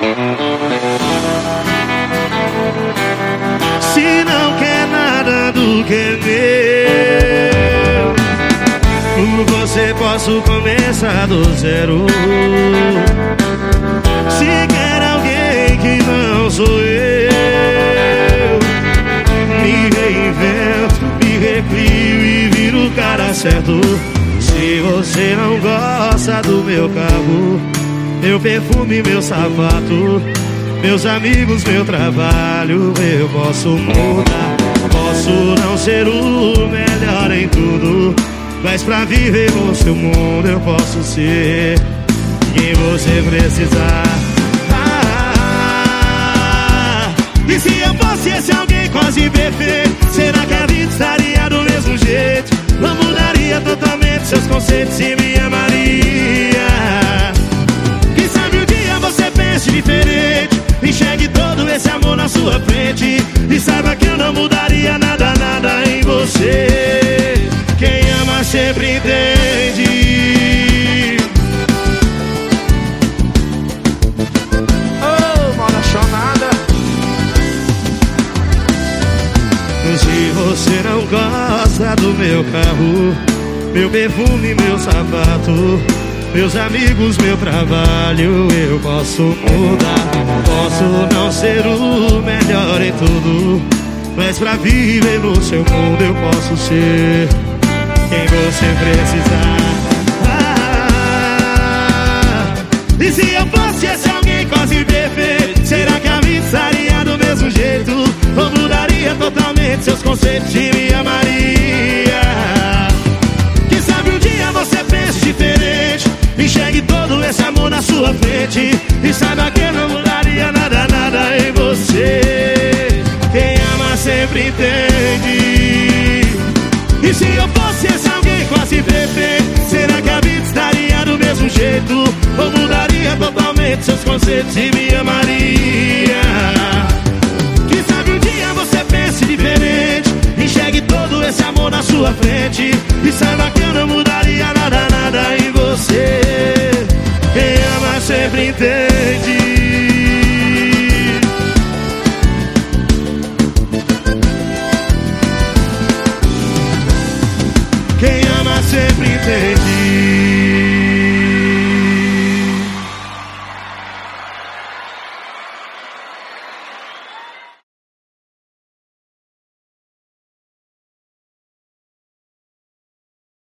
Se não quer nada do que é meu Por você posso começar do zero. Se quer alguém que não sou eu Me reinvento, me recrio e viro o cara certo. Se você não gosta do meu carro Meu perfume, meu sapato meus amigos, meu trabalho, eu posso mudar. Posso não ser o melhor em tudo, mas pra viver no seu mundo eu posso ser quem você precisar. Ah, e se eu fosse esse alguém quase perfeito, será que a vida estaria do mesmo jeito? Não mudaria totalmente seus conceitos e gosta do meu carro Meu perfume, meu sapato meus amigos, meu trabalho, eu posso mudar. Posso não ser o melhor em tudo, mas pra viver no seu mundo eu posso ser quem você precisar. Totalmente seus conceitos e me amaria? Quem sabe um dia você pense diferente? Enxergue todo esse amor na sua frente E saiba que não mudaria nada, nada em você Quem ama sempre entende E se eu fosse esse alguém quase perfeito Será que a vida estaria do mesmo jeito? Ou mudaria totalmente seus conceitos e me amaria? Sua frente. E saiba que eu não mudaria nada, nada em você. Quem ama sempre entende. Quem ama sempre entende